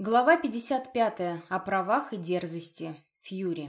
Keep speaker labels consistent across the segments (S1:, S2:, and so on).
S1: Глава 55. О правах и дерзости. Фьюри.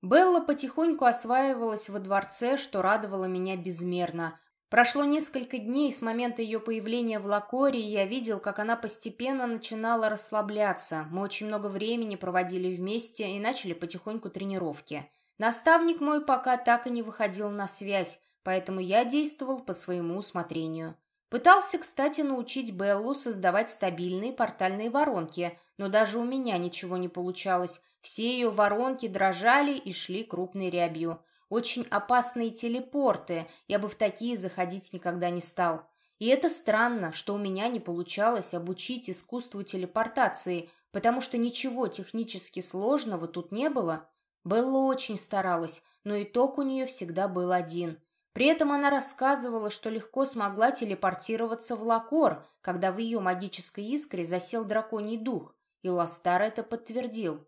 S1: Белла потихоньку осваивалась во дворце, что радовало меня безмерно. Прошло несколько дней с момента ее появления в Лакоре, и я видел, как она постепенно начинала расслабляться. Мы очень много времени проводили вместе и начали потихоньку тренировки. Наставник мой пока так и не выходил на связь, поэтому я действовал по своему усмотрению. Пытался, кстати, научить Беллу создавать стабильные портальные воронки, но даже у меня ничего не получалось. Все ее воронки дрожали и шли крупной рябью. Очень опасные телепорты, я бы в такие заходить никогда не стал. И это странно, что у меня не получалось обучить искусству телепортации, потому что ничего технически сложного тут не было. Белла очень старалась, но итог у нее всегда был один. При этом она рассказывала, что легко смогла телепортироваться в Лакор, когда в ее магической искре засел драконий дух, и Ластар это подтвердил.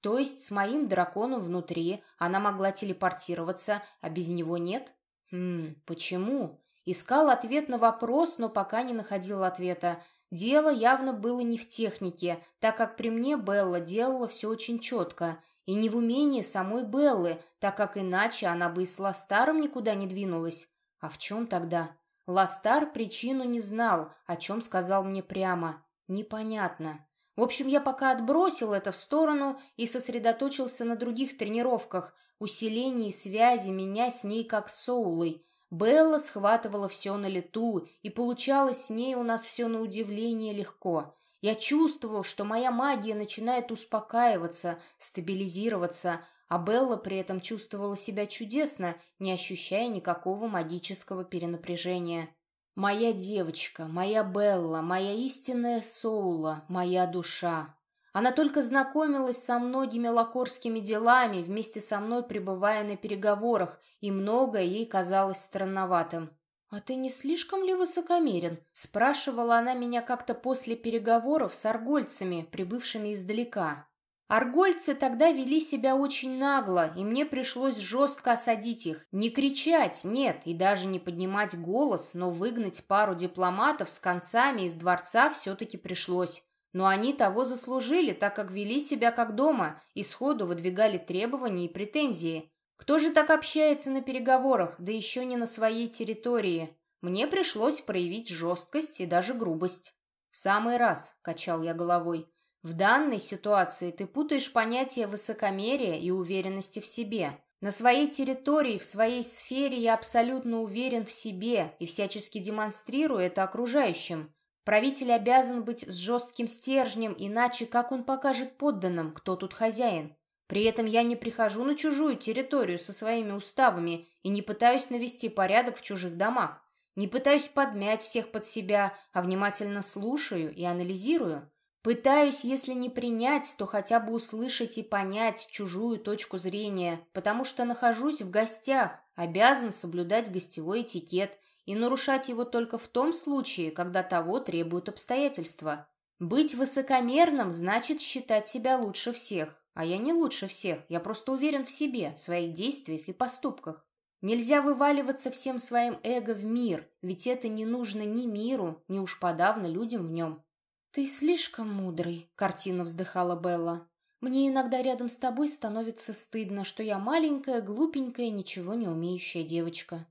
S1: То есть с моим драконом внутри она могла телепортироваться, а без него нет? Хм, почему? Искал ответ на вопрос, но пока не находил ответа. Дело явно было не в технике, так как при мне Белла делала все очень четко — и не в умении самой Беллы, так как иначе она бы и с Ластаром никуда не двинулась. А в чем тогда? Ластар причину не знал, о чем сказал мне прямо. Непонятно. В общем, я пока отбросил это в сторону и сосредоточился на других тренировках, усилении связи меня с ней как с Соулой. Белла схватывала все на лету, и получалось с ней у нас все на удивление легко. Я чувствовал, что моя магия начинает успокаиваться, стабилизироваться, а Белла при этом чувствовала себя чудесно, не ощущая никакого магического перенапряжения. Моя девочка, моя Белла, моя истинная Соула, моя душа. Она только знакомилась со многими лакорскими делами, вместе со мной пребывая на переговорах, и многое ей казалось странноватым. «А ты не слишком ли высокомерен?» — спрашивала она меня как-то после переговоров с аргольцами, прибывшими издалека. Аргольцы тогда вели себя очень нагло, и мне пришлось жестко осадить их. Не кричать, нет, и даже не поднимать голос, но выгнать пару дипломатов с концами из дворца все-таки пришлось. Но они того заслужили, так как вели себя как дома и сходу выдвигали требования и претензии. Кто же так общается на переговорах, да еще не на своей территории? Мне пришлось проявить жесткость и даже грубость. В самый раз, качал я головой. В данной ситуации ты путаешь понятия высокомерия и уверенности в себе. На своей территории, в своей сфере я абсолютно уверен в себе и всячески демонстрирую это окружающим. Правитель обязан быть с жестким стержнем, иначе как он покажет подданным, кто тут хозяин? При этом я не прихожу на чужую территорию со своими уставами и не пытаюсь навести порядок в чужих домах. Не пытаюсь подмять всех под себя, а внимательно слушаю и анализирую. Пытаюсь, если не принять, то хотя бы услышать и понять чужую точку зрения, потому что нахожусь в гостях, обязан соблюдать гостевой этикет и нарушать его только в том случае, когда того требуют обстоятельства. Быть высокомерным значит считать себя лучше всех, а я не лучше всех, я просто уверен в себе, в своих действиях и поступках. Нельзя вываливаться всем своим эго в мир, ведь это не нужно ни миру, ни уж подавно людям в нем. «Ты слишком мудрый», — картина вздыхала Белла. «Мне иногда рядом с тобой становится стыдно, что я маленькая, глупенькая, ничего не умеющая девочка».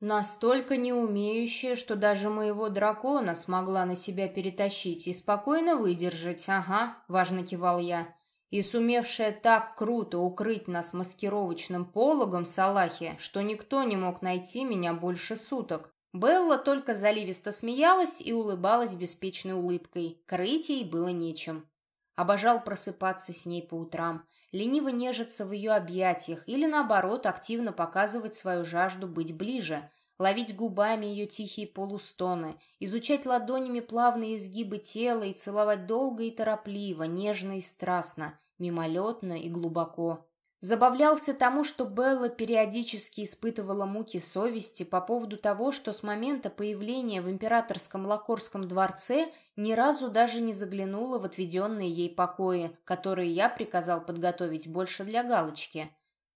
S1: Настолько не умеющая, что даже моего дракона смогла на себя перетащить и спокойно выдержать. «Ага», — важно кивал я и сумевшая так круто укрыть нас маскировочным пологом в Салахе, что никто не мог найти меня больше суток. Белла только заливисто смеялась и улыбалась беспечной улыбкой. Крыть ей было нечем. Обожал просыпаться с ней по утрам, лениво нежиться в ее объятиях или, наоборот, активно показывать свою жажду быть ближе, ловить губами ее тихие полустоны, изучать ладонями плавные изгибы тела и целовать долго и торопливо, нежно и страстно, мимолетно и глубоко. Забавлялся тому, что Белла периодически испытывала муки совести по поводу того, что с момента появления в императорском Лакорском дворце ни разу даже не заглянула в отведенные ей покои, которые я приказал подготовить больше для галочки.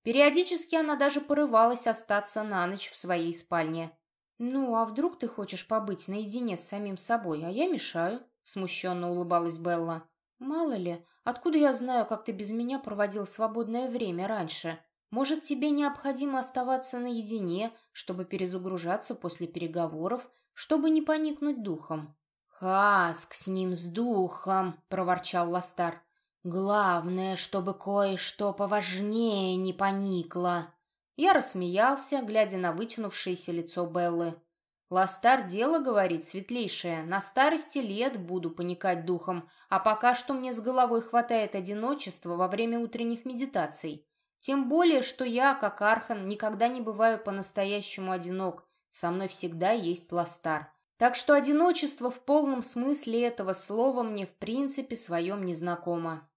S1: Периодически она даже порывалась остаться на ночь в своей спальне. «Ну, а вдруг ты хочешь побыть наедине с самим собой, а я мешаю?» — смущенно улыбалась Белла. «Мало ли, откуда я знаю, как ты без меня проводил свободное время раньше? Может, тебе необходимо оставаться наедине, чтобы перезагружаться после переговоров, чтобы не поникнуть духом?» «Хаск с ним с духом!» — проворчал Ластар. «Главное, чтобы кое-что поважнее не поникло!» Я рассмеялся, глядя на вытянувшееся лицо Беллы. Ластар дело, говорит, светлейшее. На старости лет буду поникать духом, а пока что мне с головой хватает одиночества во время утренних медитаций. Тем более, что я, как Архан, никогда не бываю по-настоящему одинок. Со мной всегда есть Ластар. Так что одиночество в полном смысле этого слова мне в принципе своем незнакомо.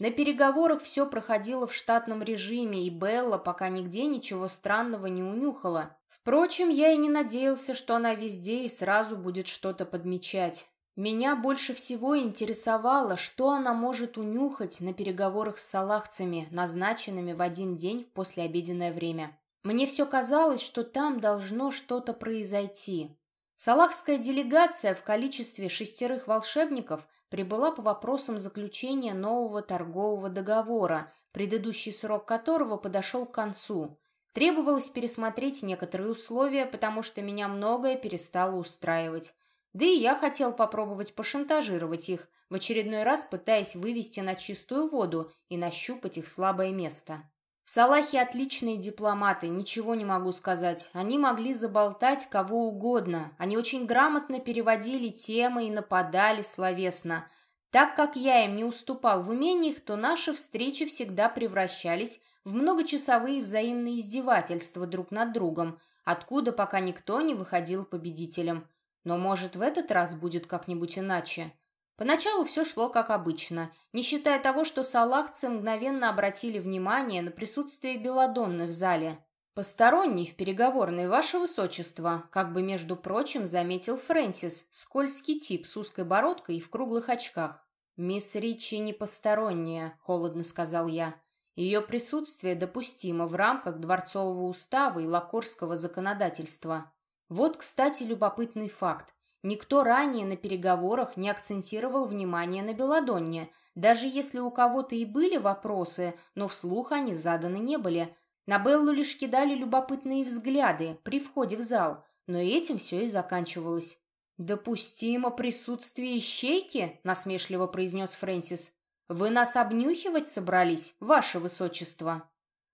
S1: На переговорах все проходило в штатном режиме, и Белла пока нигде ничего странного не унюхала. Впрочем, я и не надеялся, что она везде и сразу будет что-то подмечать. Меня больше всего интересовало, что она может унюхать на переговорах с салахцами, назначенными в один день в послеобеденное время. Мне все казалось, что там должно что-то произойти. Салахская делегация в количестве шестерых волшебников – прибыла по вопросам заключения нового торгового договора, предыдущий срок которого подошел к концу. Требовалось пересмотреть некоторые условия, потому что меня многое перестало устраивать. Да и я хотел попробовать пошантажировать их, в очередной раз пытаясь вывести на чистую воду и нащупать их слабое место. В Салахе отличные дипломаты, ничего не могу сказать. Они могли заболтать кого угодно. Они очень грамотно переводили темы и нападали словесно. Так как я им не уступал в умениях, то наши встречи всегда превращались в многочасовые взаимные издевательства друг над другом, откуда пока никто не выходил победителем. Но, может, в этот раз будет как-нибудь иначе. Поначалу все шло как обычно, не считая того, что салахцы мгновенно обратили внимание на присутствие Беладонны в зале. «Посторонний в переговорной, ваше высочество», как бы, между прочим, заметил Фрэнсис, скользкий тип с узкой бородкой и в круглых очках. «Мисс Ричи не посторонняя», — холодно сказал я. «Ее присутствие допустимо в рамках дворцового устава и лакорского законодательства». Вот, кстати, любопытный факт. Никто ранее на переговорах не акцентировал внимание на Беладонне, даже если у кого-то и были вопросы, но вслух они заданы не были. На Беллу лишь кидали любопытные взгляды при входе в зал, но этим все и заканчивалось. «Допустимо присутствие ищейки?» — насмешливо произнес Фрэнсис. «Вы нас обнюхивать собрались, ваше высочество?»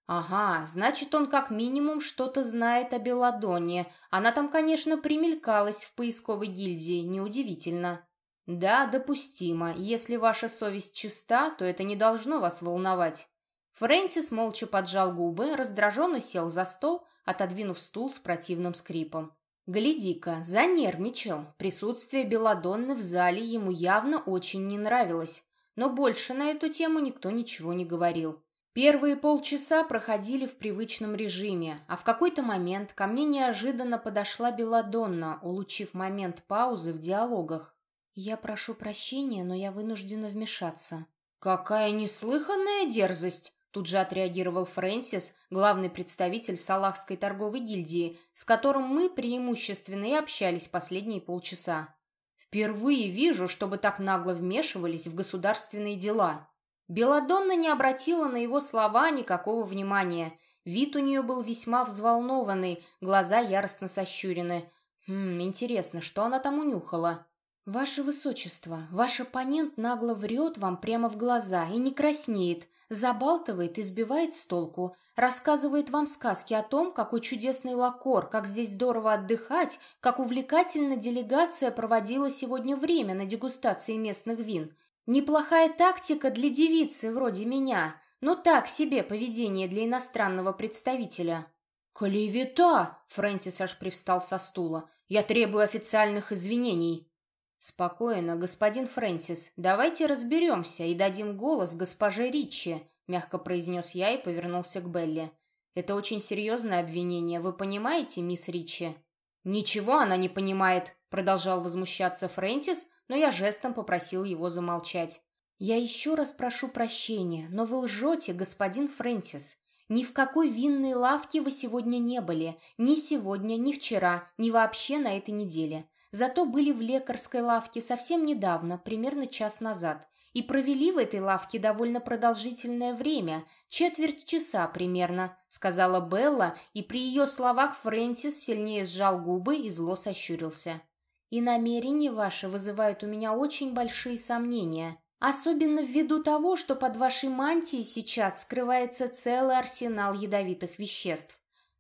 S1: Ага, значит, он как минимум что-то знает о Беладоне. Она там, конечно, примелькалась в поисковой гильдии, неудивительно. Да, допустимо. Если ваша совесть чиста, то это не должно вас волновать. Фрэнсис молча поджал губы, раздраженно сел за стол, отодвинув стул с противным скрипом. Гляди-ка, занервничал. Присутствие Беладонны в зале ему явно очень не нравилось. Но больше на эту тему никто ничего не говорил. Первые полчаса проходили в привычном режиме, а в какой-то момент ко мне неожиданно подошла Беладонна, улучив момент паузы в диалогах. «Я прошу прощения, но я вынуждена вмешаться». «Какая неслыханная дерзость!» Тут же отреагировал Фрэнсис, главный представитель Салахской торговой гильдии, с которым мы преимущественно и общались последние полчаса. «Впервые вижу, чтобы так нагло вмешивались в государственные дела». Беладонна не обратила на его слова никакого внимания. Вид у нее был весьма взволнованный, глаза яростно сощурены. Хм, интересно, что она там унюхала? «Ваше Высочество, ваш оппонент нагло врет вам прямо в глаза и не краснеет, забалтывает и сбивает с толку, рассказывает вам сказки о том, какой чудесный лакор, как здесь здорово отдыхать, как увлекательно делегация проводила сегодня время на дегустации местных вин. Неплохая тактика для девицы вроде меня, но так себе поведение для иностранного представителя. «Клевета!» — Фрэнсис аж привстал со стула. «Я требую официальных извинений». «Спокойно, господин Фрэнсис, давайте разберемся и дадим голос госпоже Ричи», — мягко произнес я и повернулся к Белли. «Это очень серьезное обвинение, вы понимаете, мисс Ричи?» «Ничего она не понимает», — продолжал возмущаться Фрэнсис, но я жестом попросил его замолчать. «Я еще раз прошу прощения, но вы лжете, господин Фрэнсис. Ни в какой винной лавке вы сегодня не были. Ни сегодня, ни вчера, ни вообще на этой неделе. Зато были в лекарской лавке совсем недавно, примерно час назад. и провели в этой лавке довольно продолжительное время, четверть часа примерно», — сказала Белла, и при ее словах Фрэнсис сильнее сжал губы и зло сощурился. «И намерения ваши вызывают у меня очень большие сомнения, особенно ввиду того, что под вашей мантией сейчас скрывается целый арсенал ядовитых веществ.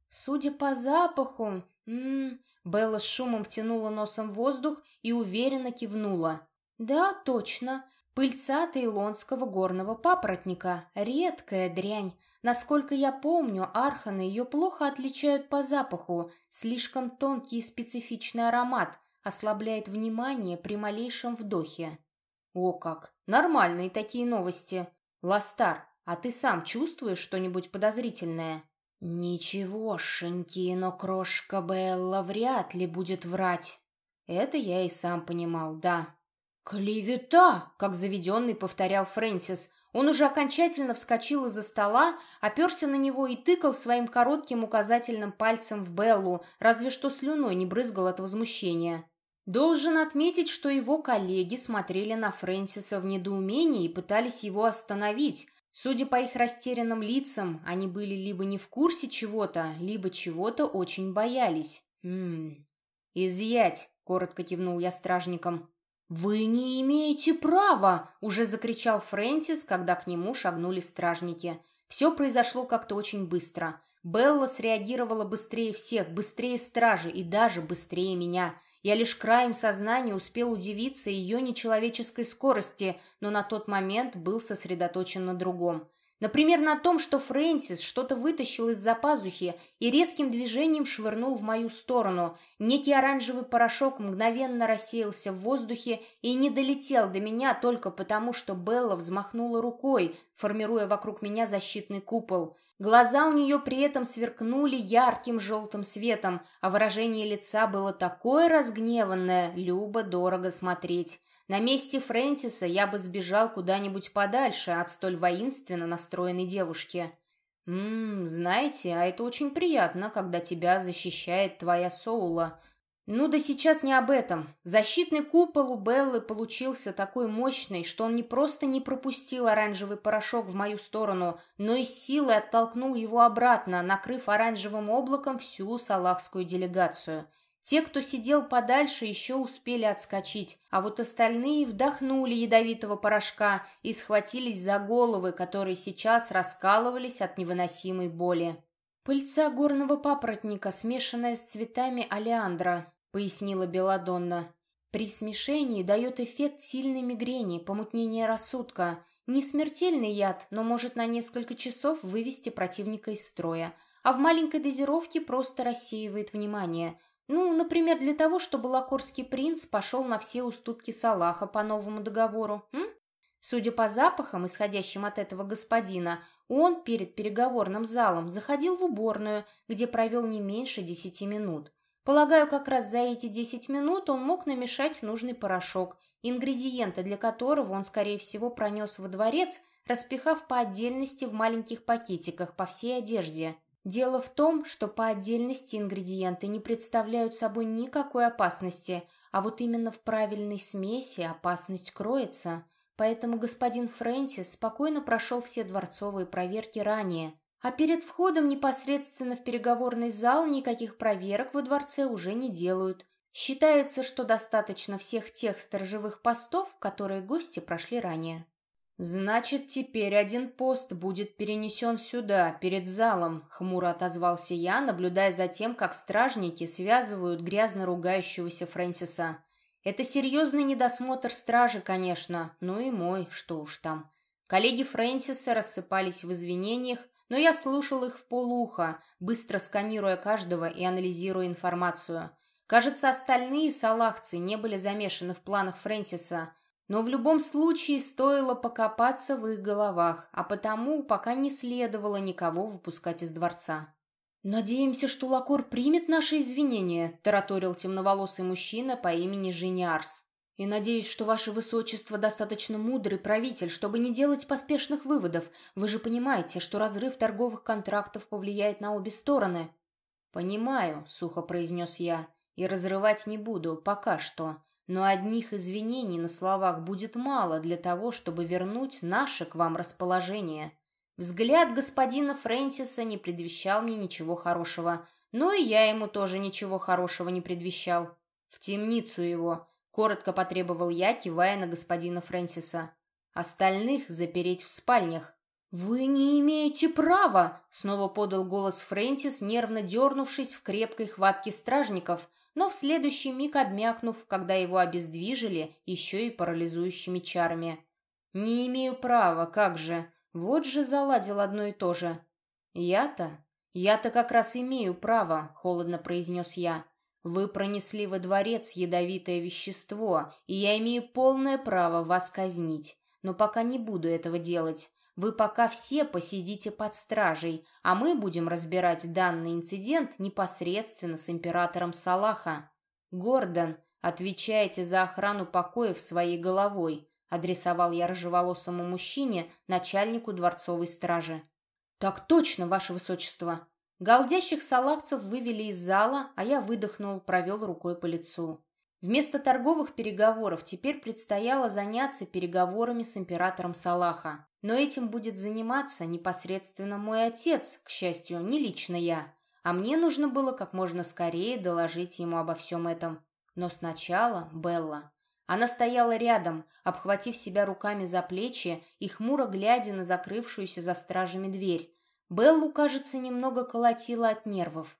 S1: Судя по запаху, м Белла с шумом втянула носом воздух и уверенно кивнула. «Да, точно. Пыльца таилонского горного папоротника. Редкая дрянь. Насколько я помню, арханы ее плохо отличают по запаху. Слишком тонкий и специфичный аромат. Ослабляет внимание при малейшем вдохе». «О как! Нормальные такие новости. Ластар, а ты сам чувствуешь что-нибудь подозрительное?» «Ничегошеньки, но крошка Белла вряд ли будет врать». Это я и сам понимал, да. «Клевета!» — как заведенный повторял Фрэнсис. Он уже окончательно вскочил из-за стола, оперся на него и тыкал своим коротким указательным пальцем в Беллу, разве что слюной не брызгал от возмущения. Должен отметить, что его коллеги смотрели на Фрэнсиса в недоумении и пытались его остановить, Судя по их растерянным лицам, они были либо не в курсе чего-то, либо чего-то очень боялись. «Ммм... Изъять!» — коротко кивнул я стражникам. «Вы не имеете права!» — уже закричал Фрэнсис, когда к нему шагнули стражники. Все произошло как-то очень быстро. Белла среагировала быстрее всех, быстрее стражи и даже быстрее меня. Я лишь краем сознания успел удивиться ее нечеловеческой скорости, но на тот момент был сосредоточен на другом. Например, на том, что Фрэнсис что-то вытащил из-за пазухи и резким движением швырнул в мою сторону. Некий оранжевый порошок мгновенно рассеялся в воздухе и не долетел до меня только потому, что Белла взмахнула рукой, формируя вокруг меня защитный купол. Глаза у нее при этом сверкнули ярким желтым светом, а выражение лица было такое разгневанное, любо-дорого смотреть. На месте Фрэнсиса я бы сбежал куда-нибудь подальше от столь воинственно настроенной девушки. «Ммм, знаете, а это очень приятно, когда тебя защищает твоя Соула», ну да сейчас не об этом. Защитный купол у Беллы получился такой мощный, что он не просто не пропустил оранжевый порошок в мою сторону, но и силой оттолкнул его обратно, накрыв оранжевым облаком всю салахскую делегацию. Те, кто сидел подальше, еще успели отскочить, а вот остальные вдохнули ядовитого порошка и схватились за головы, которые сейчас раскалывались от невыносимой боли. Пыльца горного папоротника, смешанная с цветами алиандра, пояснила Беладонна. При смешении дает эффект сильной мигрени, помутнения рассудка. Не смертельный яд, но может на несколько часов вывести противника из строя. А в маленькой дозировке просто рассеивает внимание. Ну, например, для того, чтобы лакорский принц пошел на все уступки Салаха по новому договору. М? Судя по запахам, исходящим от этого господина, он перед переговорным залом заходил в уборную, где провел не меньше десяти минут. Полагаю, как раз за эти 10 минут он мог намешать нужный порошок, ингредиенты для которого он, скорее всего, пронес во дворец, распихав по отдельности в маленьких пакетиках по всей одежде. Дело в том, что по отдельности ингредиенты не представляют собой никакой опасности, а вот именно в правильной смеси опасность кроется. Поэтому господин Фрэнсис спокойно прошел все дворцовые проверки ранее, а перед входом непосредственно в переговорный зал никаких проверок во дворце уже не делают. Считается, что достаточно всех тех сторожевых постов, которые гости прошли ранее. «Значит, теперь один пост будет перенесен сюда, перед залом», — хмуро отозвался я, наблюдая за тем, как стражники связывают грязно ругающегося Фрэнсиса. «Это серьезный недосмотр стражи, конечно, ну и мой, что уж там». Коллеги Фрэнсиса рассыпались в извинениях, но я слушал их в полуха, быстро сканируя каждого и анализируя информацию. Кажется, остальные салахцы не были замешаны в планах Фрэнсиса, но в любом случае стоило покопаться в их головах, а потому пока не следовало никого выпускать из дворца. «Надеемся, что Лакор примет наши извинения», — тараторил темноволосый мужчина по имени Жениарс. И надеюсь, что ваше высочество достаточно мудрый правитель, чтобы не делать поспешных выводов. Вы же понимаете, что разрыв торговых контрактов повлияет на обе стороны. Понимаю, сухо произнес я, и разрывать не буду, пока что. но одних извинений на словах будет мало для того, чтобы вернуть наше к вам расположение. Взгляд господина Фрэнсиса не предвещал мне ничего хорошего, но и я ему тоже ничего хорошего не предвещал. В темницу его, коротко потребовал я, кивая на господина Фрэнсиса. Остальных запереть в спальнях. «Вы не имеете права!» — снова подал голос Фрэнсис, нервно дернувшись в крепкой хватке стражников, но в следующий миг обмякнув, когда его обездвижили еще и парализующими чарами. «Не имею права, как же! Вот же заладил одно и то же!» «Я-то? Я-то как раз имею право!» — холодно произнес я. «Вы пронесли во дворец ядовитое вещество, и я имею полное право вас казнить, но пока не буду этого делать». Вы пока все посидите под стражей, а мы будем разбирать данный инцидент непосредственно с императором Салаха. Гордон, отвечаете за охрану покоев своей головой, адресовал я рыжеволосому мужчине, начальнику дворцовой стражи. Так точно, ваше высочество. Голдящих салахцев вывели из зала, а я выдохнул, провел рукой по лицу. Вместо торговых переговоров теперь предстояло заняться переговорами с императором Салаха. Но этим будет заниматься непосредственно мой отец, к счастью, не лично я. А мне нужно было как можно скорее доложить ему обо всем этом. Но сначала Белла. Она стояла рядом, обхватив себя руками за плечи и хмуро глядя на закрывшуюся за стражами дверь. Беллу, кажется, немного колотила от нервов.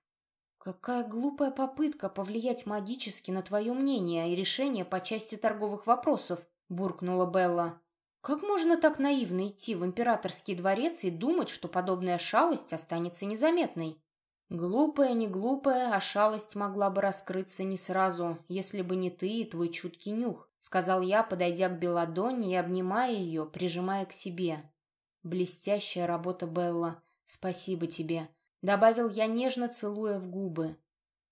S1: «Какая глупая попытка повлиять магически на твое мнение и решение по части торговых вопросов», — буркнула Белла. Как можно так наивно идти в императорский дворец и думать, что подобная шалость останется незаметной? Глупая, не глупая, а шалость могла бы раскрыться не сразу, если бы не ты и твой чуткий нюх, сказал я, подойдя к Беладонне и обнимая ее, прижимая к себе. Блестящая работа, Белла. Спасибо тебе, добавил я нежно, целуя в губы.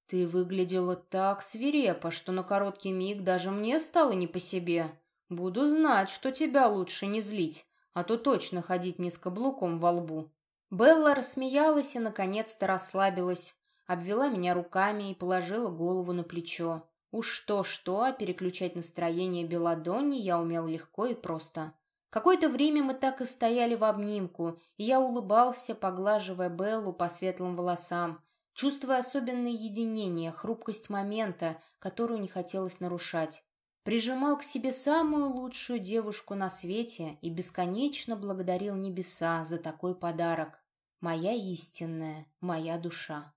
S1: Ты выглядела так свирепо, что на короткий миг даже мне стало не по себе. Буду знать, что тебя лучше не злить, а то точно ходить не с каблуком во лбу. Белла рассмеялась и, наконец-то, расслабилась, обвела меня руками и положила голову на плечо. Уж что-что, а переключать настроение Беладонни я умел легко и просто. Какое-то время мы так и стояли в обнимку, и я улыбался, поглаживая Беллу по светлым волосам, чувствуя особенное единение, хрупкость момента, которую не хотелось нарушать прижимал к себе самую лучшую девушку на свете и бесконечно благодарил небеса за такой подарок. Моя истинная, моя душа.